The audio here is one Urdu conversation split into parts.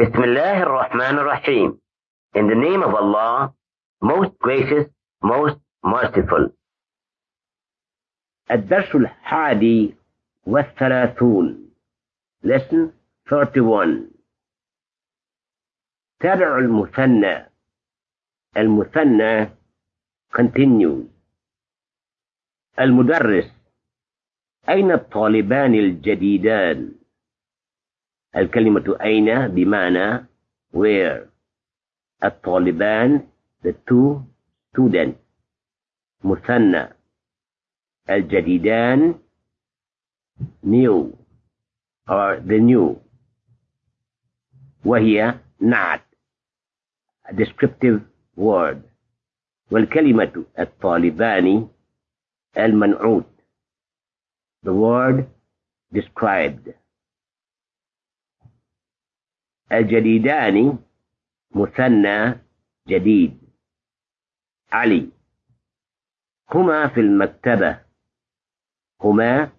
بسم اللہ الرحمن الرحیم In the name of Allah, most gracious, most merciful. الدرس الحادي والثلاثون Lesson 31 تبع المثنى المثنى continues المدرس أين الطالبان الجديدان؟ الكلمة أين بمعنى where الطالبان the two student مثنى الجديدان new or the new وهي not a descriptive word والكلمة الطالبان المنعوت the word described الجديدان مثنى جديد علي هما في المكتبة هما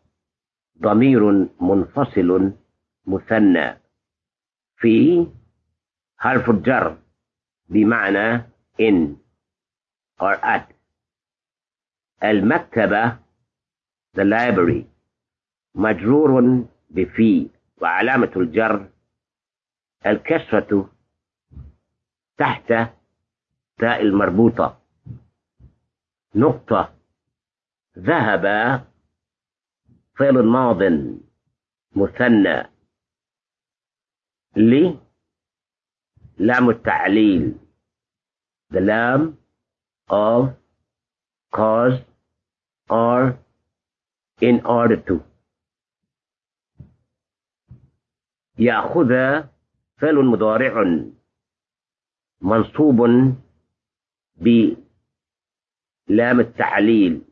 ضمير منفصل مثنى في حرف الجر بمعنى إن or at المكتبة the library مجرور بفي وعلامة الجر الكسرة تحت تاء المربوطة نقطة ذهب فعل ماض مثنى ل لام التعليل the lamb of cause or in order to يأخذ فعل مضارع منصوب بلام التعليل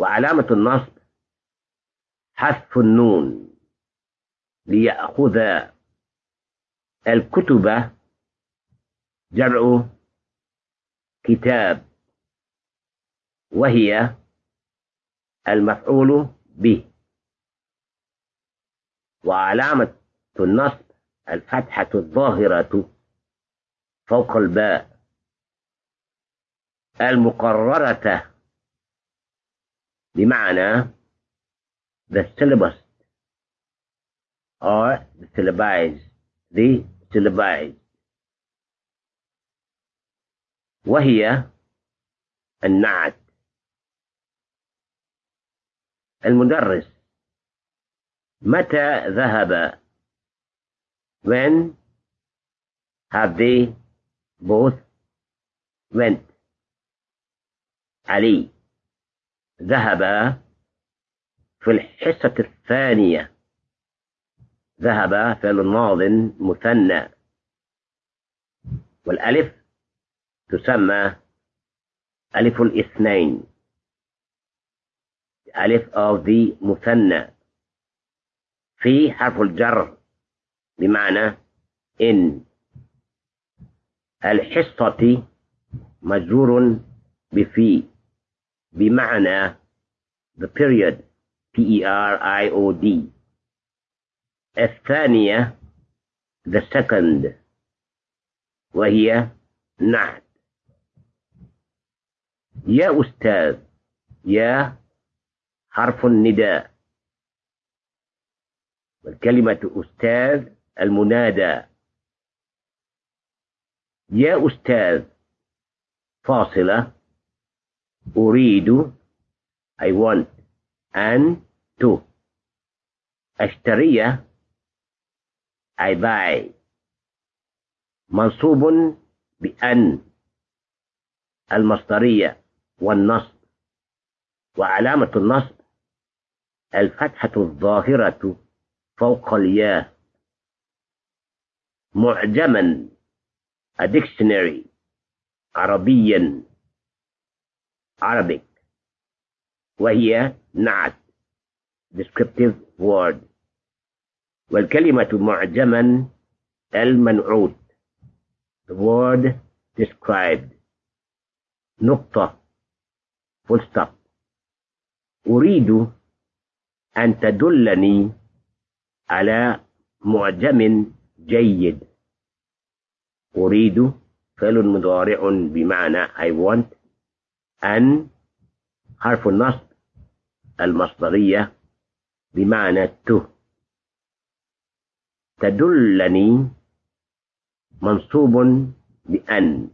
وعلامة النصب حذف النون ليأخذ الكتب جمع كتاب وهي المفعول به وعلامة في النصب الفتحة الظاهرة فوق الباء المقررة بمعنى the syllabus or the syllabize the syllabize وهي النعت المدرس متى ذهب when have they both went علي ذهب في الحصة الثانية ذهب في الماض مثنى والألف تسمى ألف الاثنين ألف of the مثنى في حرف الجر بمعنى إن الحصة مجرور بفي بمعنى the period P-E-R-I-O-D الثانية the second وهي نعت يا أستاذ يا حرف النداء والكلمة أستاذ المنادى يا أستاذ فاصلة أريد I want أن to أشتري I buy منصوب بأن المصدرية والنصب وعلامة النصب الفتحة الظاهرة فوق الياه معجما a dictionary عربيا Arabic وهي نعت descriptive word والكلمة معجما المنعوت the word described نقطة full stop أريد أن تدلني على معجم جيد أريد فعل مضارع بمعنى I want أن حرف النصب المصدرية بمعنى ته تدلني منصوب بأن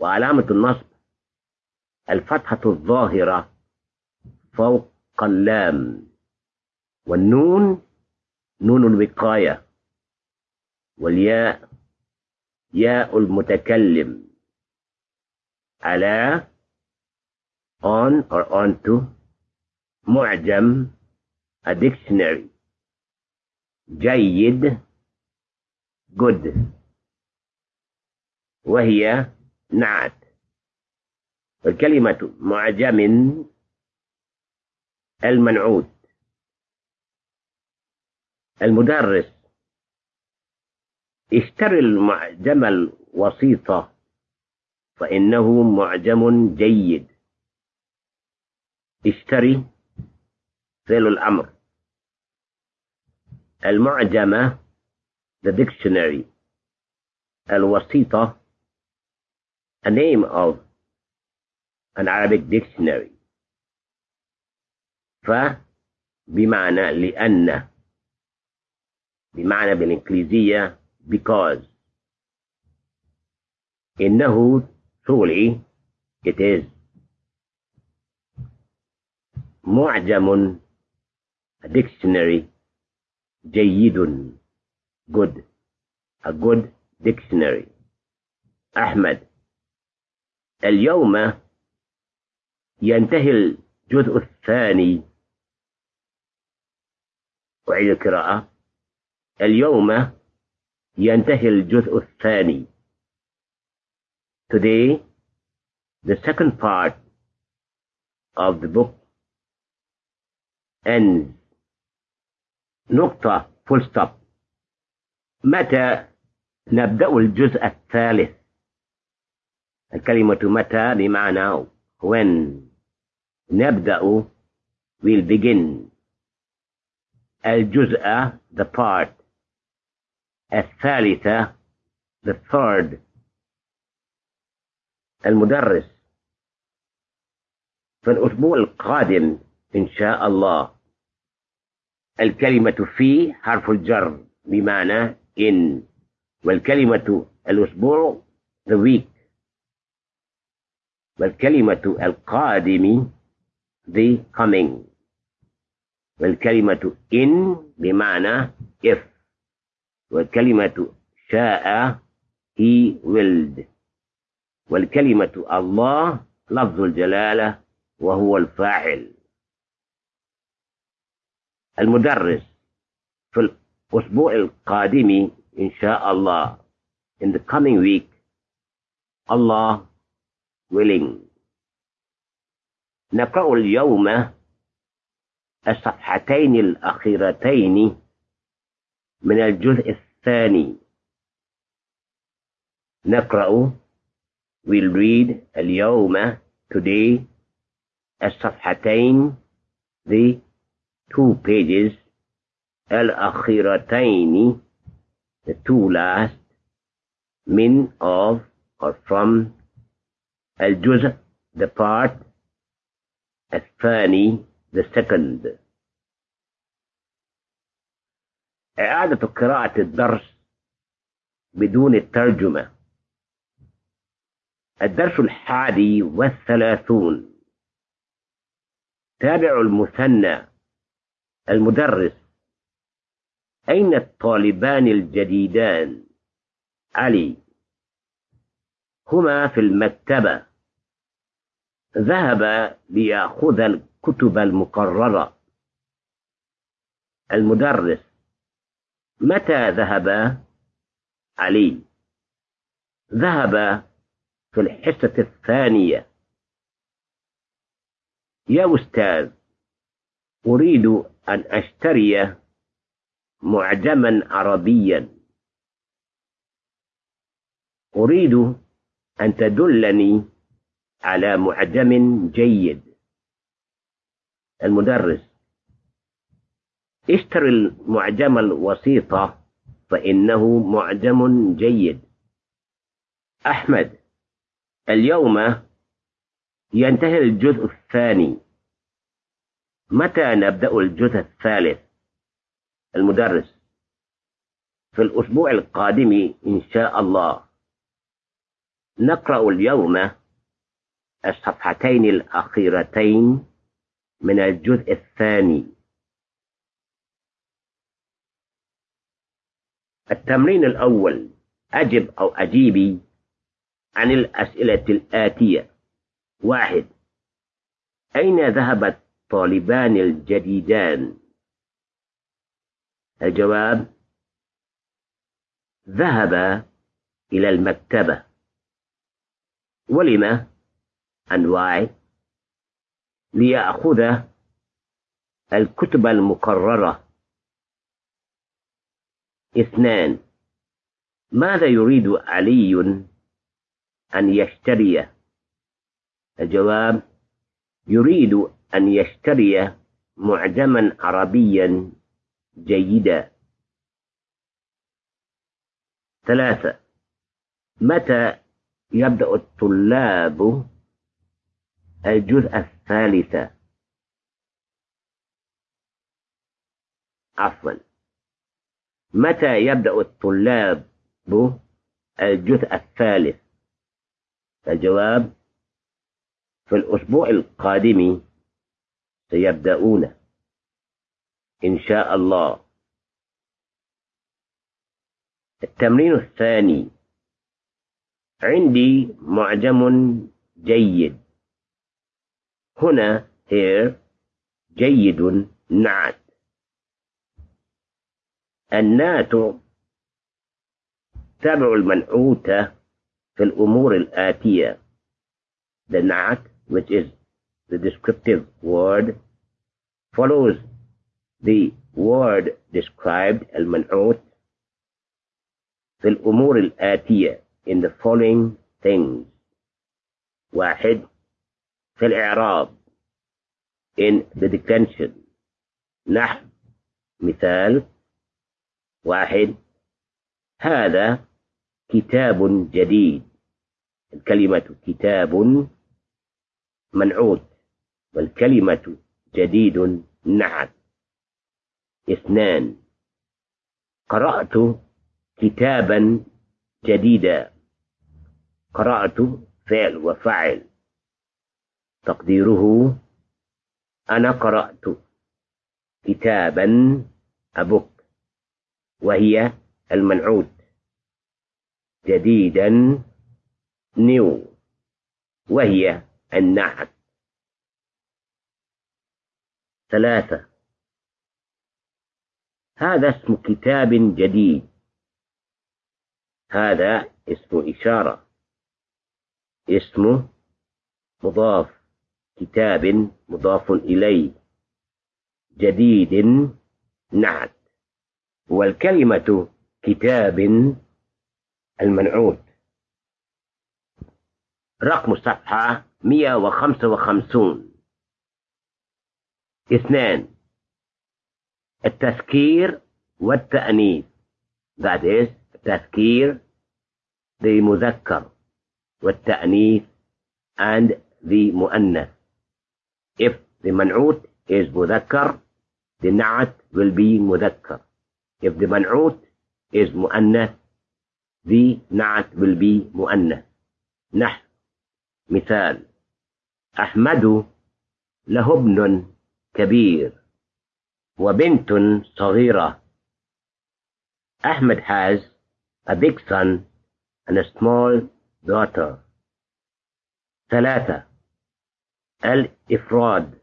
وعلامة النصب الفتحة الظاهرة فوق اللام والنون نون الوقاية والياء ياء المتكلم على on or onto معجم a dictionary جيد good وهي نعت الكلمة معجم المنعوت المدرس اشتر المعجم الوسيطة فإنه معجم جيد اشتري فعل الأمر المعجمة the dictionary الوسيطة a name of an Arabic dictionary ف بمعنى لأن بمعنى بالإنكليزية because in Nahu, truly, it is Mu'jamun, a dictionary, Jayidun, good, a good dictionary. Ahmed, اليوم ينتهي الجزء الثاني وعيد القراءة اليوم ينتهي الجزء الثاني Today, the second part of the book ends نقطة full stop متى نبدأ الجزء الثالث الكلمة متى بمعنى when نبدأ will begin الجزء the part الثالثة the third المدرس في الأسبوع القادم إن شاء الله الكلمة في حرف الجر بمعنى إن والكلمة الأسبوع the week والكلمة القادم the coming والكلمة in بمعنى if والكلمة شاء he willed والكلمة الله لفظ الجلالة وهو الفاعل المدرس في الأسبوع القادم إن شاء الله in the coming week الله willing نقرأ اليوم الصفحتين الأخيرتين من الجزء الثاني نقرأ we'll read اليوم today الصفحتين the two pages الأخيرتين the two last من of or from الجزء the part الثاني the second إعادة قراءة الدرس بدون الترجمة الدرس الحادي والثلاثون تابع المثنى المدرس أين الطالبان الجديدان علي هما في المكتبة ذهب ليأخذ الكتب المقررة المدرس متى ذهب علي ذهب في الحصة الثانية يا أستاذ أريد أن أشتري معجما عربيا أريد أن تدلني على معجم جيد المدرس اشتر المعجم الوسيطة فإنه معجم جيد أحمد اليوم ينتهي الجزء الثاني متى نبدأ الجزء الثالث المدرس في الأسبوع القادم إن شاء الله نقرأ اليوم الصفحتين الأخيرتين من الجزء الثاني التمرين الأول أجب أو أجيبي عن الأسئلة الآتية واحد أين ذهب الطالبان الجديدان؟ الجواب ذهب إلى المكتبة ولما أنواع ليأخذ الكتب المقررة اثنان ماذا يريد علي أن يشتري الجواب يريد أن يشتري معجما عربيا جيدا ثلاثة متى يبدأ الطلاب الجزء الثالث عفوا متى يبدأ الطلاب الجزء الثالث الجواب في الأسبوع القادم سيبدأون إن شاء الله التمرين الثاني عندي معجم جيد هنا here جيد نعت النات تبع المنعوتة في الأمور الآتية The Naat, which is the descriptive word, follows the word described, المنعوت في الأمور الآتية in the following things واحد في الإعراب in the declension نحو مثال واحد هذا كتاب جديد الكلمة كتاب منعود والكلمة جديد نعت اثنان قرأت كتابا جديدا قرأت فعل وفعل تقديره أنا قرأت كتابا أبوك وهي المنعود جديدا نيو وهي النعت ثلاثة هذا اسم كتاب جديد هذا اسم إشارة اسم مضاف كتاب مضاف إليه جديد نعت والكلمة كتاب المنعود رقم صفحة 155 اثنان التذكير والتأنيث that is التذكير the مذكر والتأنيث and the مؤنث if the منعود is مذكر the نعت will be مذكر if the man'ut is مؤنث the na'at will be مؤنث نح مثال أحمد له ابن كبير وبنت صغيرة أحمد has a big son and a small daughter ثلاثة الإفراد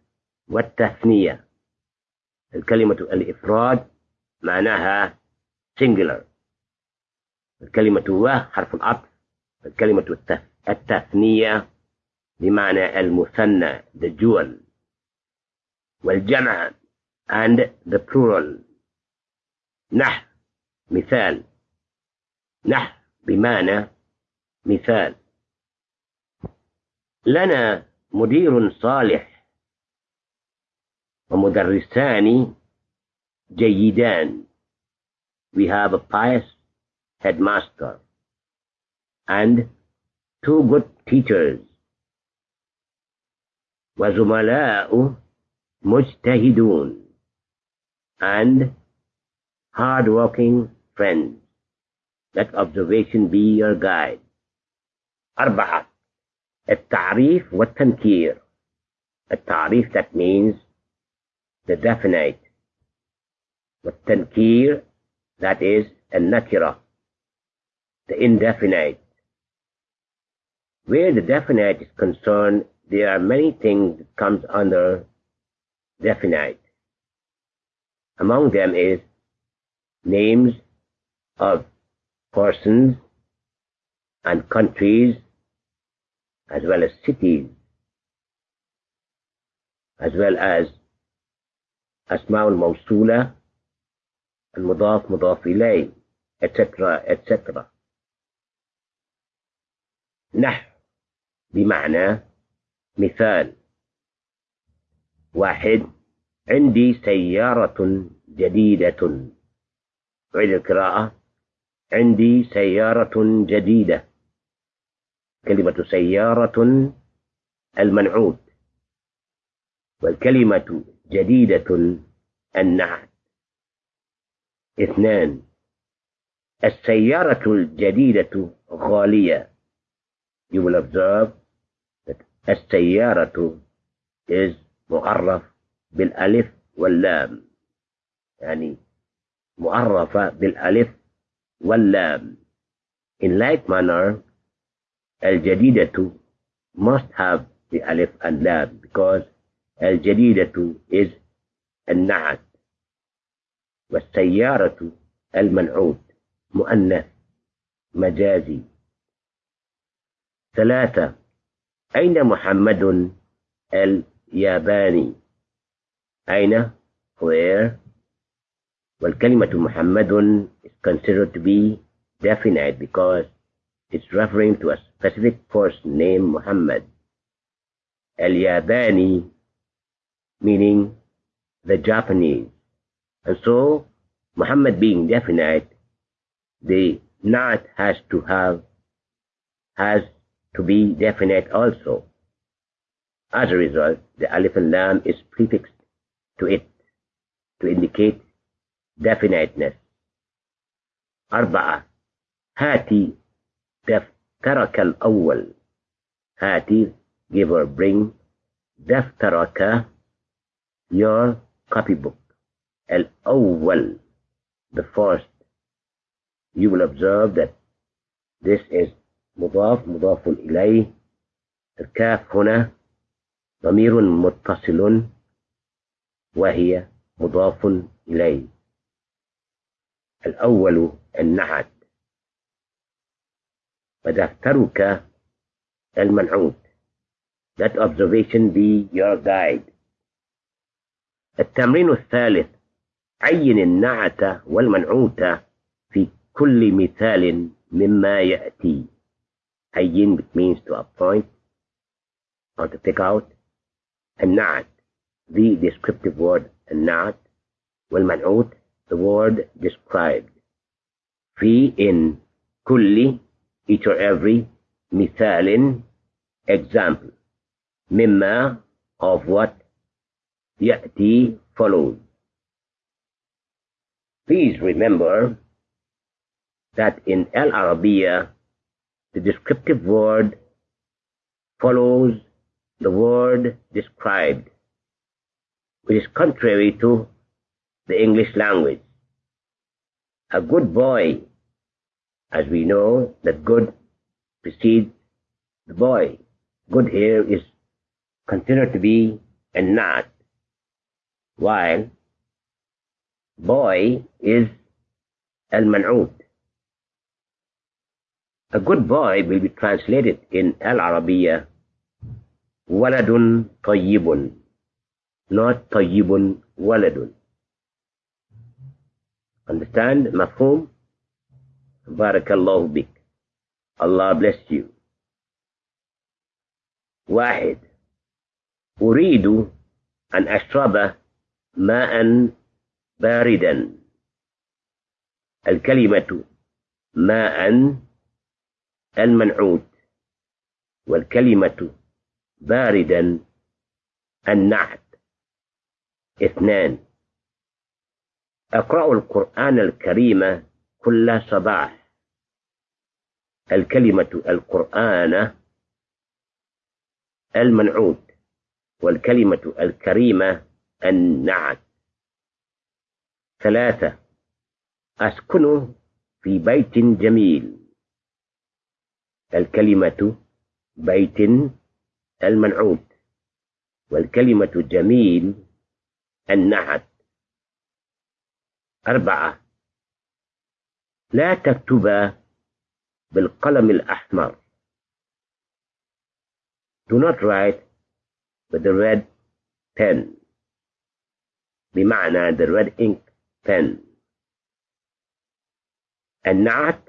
والتثنية الكلمة الإفراد معناها singular الكلمة و حرف العطف الكلمة التثنية بمعنى المثنى the jewel والجمع and the plural نح مثال نح بمعنى مثال لنا مدير صالح ومدرسان جيدان we have a pious headmaster and two good teachers وزملاء مجتهدون and hard working friends let observation be your guide اربعة التعريف والتنكير التعريف that means the definite تنقیر that is a natura the indefinite ویرفینائٹ is concern there are many thing comes on دفٹ among them is names of persons and countries as well as cities as well as اسماع المسولہ المضاف مضاف إليه أتترى أتترى نحو بمعنى مثال واحد عندي سيارة جديدة عيد القراءة عندي سيارة جديدة كلمة سيارة المنعود والكلمة جديدة النعت اثنان السيارة الجديدة غالية you will observe that السيارة is معرف بالألف واللام يعني معرفة بالألف واللام in like manner الجديدة must have the ألف and لام because الجديدة is النعت والسيارة المنعود مؤنث مجازي ثلاثة أين محمد الياباني أين where والكلمة Muhammad is considered to be definite because it's referring to a specific first name Muhammad الياباني meaning the Japanese And so Muhammad being definite, the not has to have, has to be definite also. As a result, the alif and lam is prefixed to it to indicate definiteness. أربعة هاتي دفترك الأول هاتي give or bring دفترك your copybook الأول the first you will observe that this is مضاف مضاف إليه الكاف هنا ضمير متصل وهي مضاف إليه الأول النعت ودفترك المنعود That observation be your guide التمرين الثالث عين عين النعت النعت النعت والمنعوت والمنعوت في كل مثال مما يأتي means to to appoint or pick out the descriptive word the word described في in كل each or every مثال example مما of what يأتي follows Please remember that in Al Arabiya, the descriptive word follows the word described, which is contrary to the English language. A good boy, as we know that good precedes the boy. Good here is considered to be a not, while by us guy we translate انبیا واٹ فار و ڈنڈرسٹینڈ فون و لک اللہ بو اینڈ ایسٹرا د باردا الكلمة ماء المنعود والكلمة باردا النعد اثنان أقرأ القرآن الكريم كل صباح الكلمة القرآن المنعود والكلمة الكريمة النعت ثلاثة أسكن في بيت جميل الكلمة بيت المنعود والكلمة جميل النعد أربعة لا تكتب بالقلم الأحمر Do not write with the red pen بمعنى the red ink ten. النعت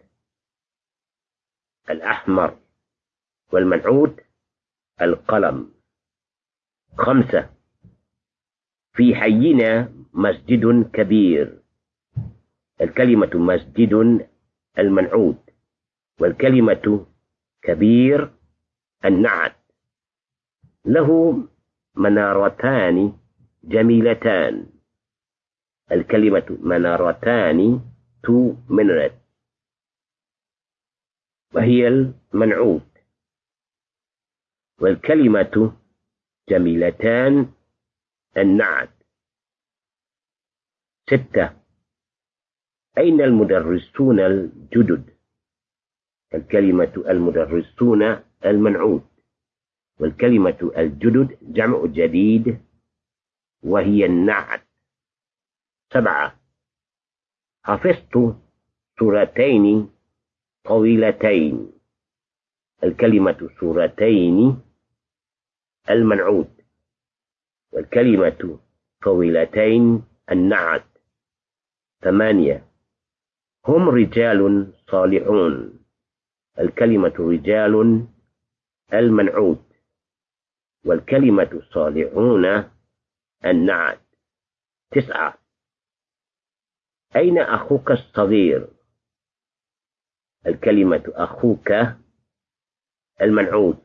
الأحمر والمنعود القلم خمسة في حينا مسجد كبير الكلمة مسجد المنعود والكلمة كبير النعت له منارتان جميلتان الكلمة منارتان تو منارت وهي المنعود والكلمة جميلتان النعد ستة أين المدرسون الجدد الكلمة المدرسون المنعود والكلمة الجدد جمع جديد وهي النعد سبعة حفظت سورتين طويلتين الكلمة سورتين المنعود والكلمة طويلتين النعت ثمانية هم رجال صالحون الكلمة رجال المنعود والكلمة صالحون النعت تسعة أين أخوك الصغير؟ الكلمة أخوك المنعود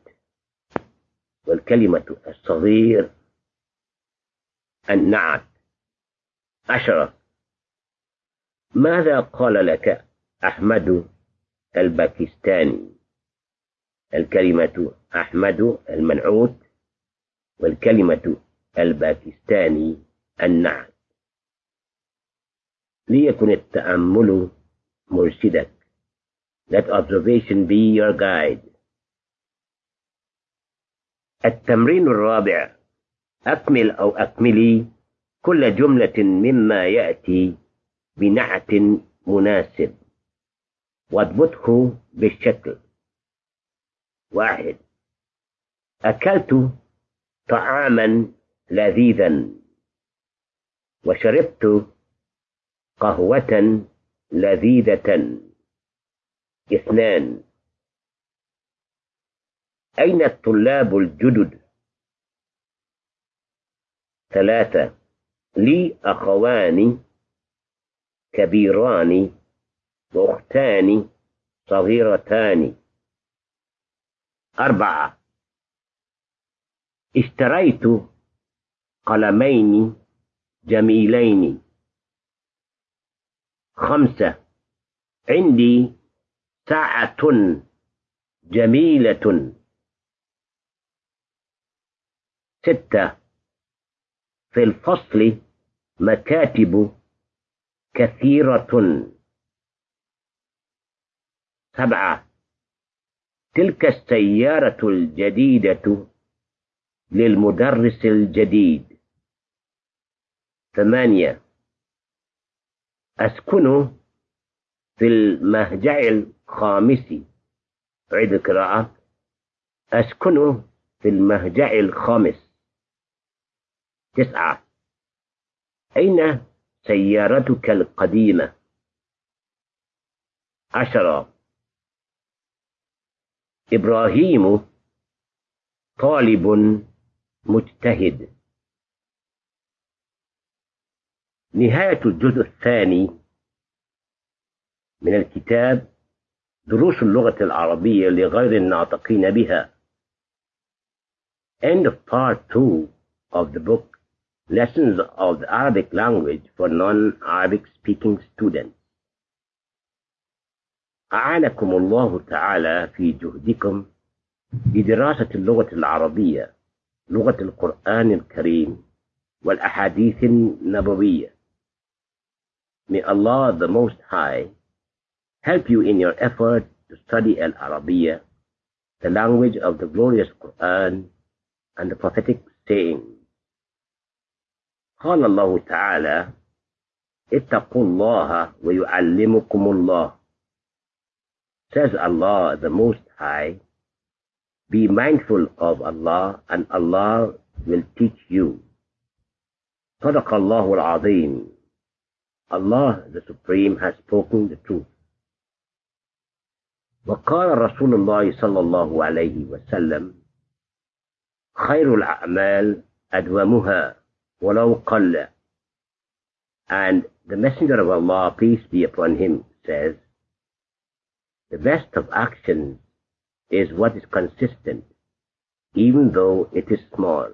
والكلمة الصغير النعت عشرة ماذا قال لك أحمد الباكستاني؟ الكلمة أحمد المنعود والكلمة الباكستاني النعت ليكن التأمل مرشدك Let observation be your guide التمرين الرابع أكمل أو أكملي كل جملة مما يأتي بنعت مناسب واضبطه بالشكل واحد أكلت طعاما لذيذا وشربت قهوة لذيذة اثنان أين الطلاب الجدد؟ ثلاثة لي أخوان كبيران واختان صغيرتان أربعة اشتريت قلمين جميلين خمسة عندي ساعة جميلة ستة في الفصل مكاتب كثيرة سبعة تلك السيارة الجديدة للمدرس الجديد ثمانية أسكن في المهجع الخامس عيد القراءة أسكن في المهجع الخامس تسعة أين سيارتك القديمة عشرة إبراهيم طالب مجتهد نهاية الجزء الثاني من الكتاب دروس اللغة العربية لغير الناطقين بها End of part 2 of the book Lessons of the Arabic Language for Non-Arabic Speaking Students أعانكم الله تعالى في جهدكم لدراسة اللغة العربية لغة القرآن الكريم والأحاديث النبوية May Allah Allah Allah Allah the the the the the Most Most High High, help you in your effort to study Al-Arabiya, language of of glorious Quran and and prophetic sayings. قال الله الله الله تعالى اتقوا ويعلمكم Says Be mindful will teach you. صدق الله العظيم Allah, the Supreme, has spoken the truth. وَقَالَ رَسُولُ اللَّهِ صَلَّى اللَّهُ عَلَيْهِ وَسَلَّمُ خَيْرُ الْأَعْمَالِ أَدْوَمُهَا وَلَوْ قَلَّ And the Messenger of Allah, peace be upon him, says, The best of actions is what is consistent, even though it is small.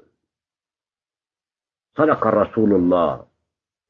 صَدَقَ رَسُولُ اللَّهِ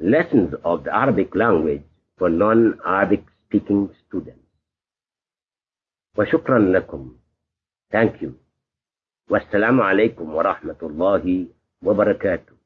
lessons of the Arabic language for non-Arabic speaking students. Student شکر Thank you. السلام علیکم ورحمۃ اللہ وبرکاتہ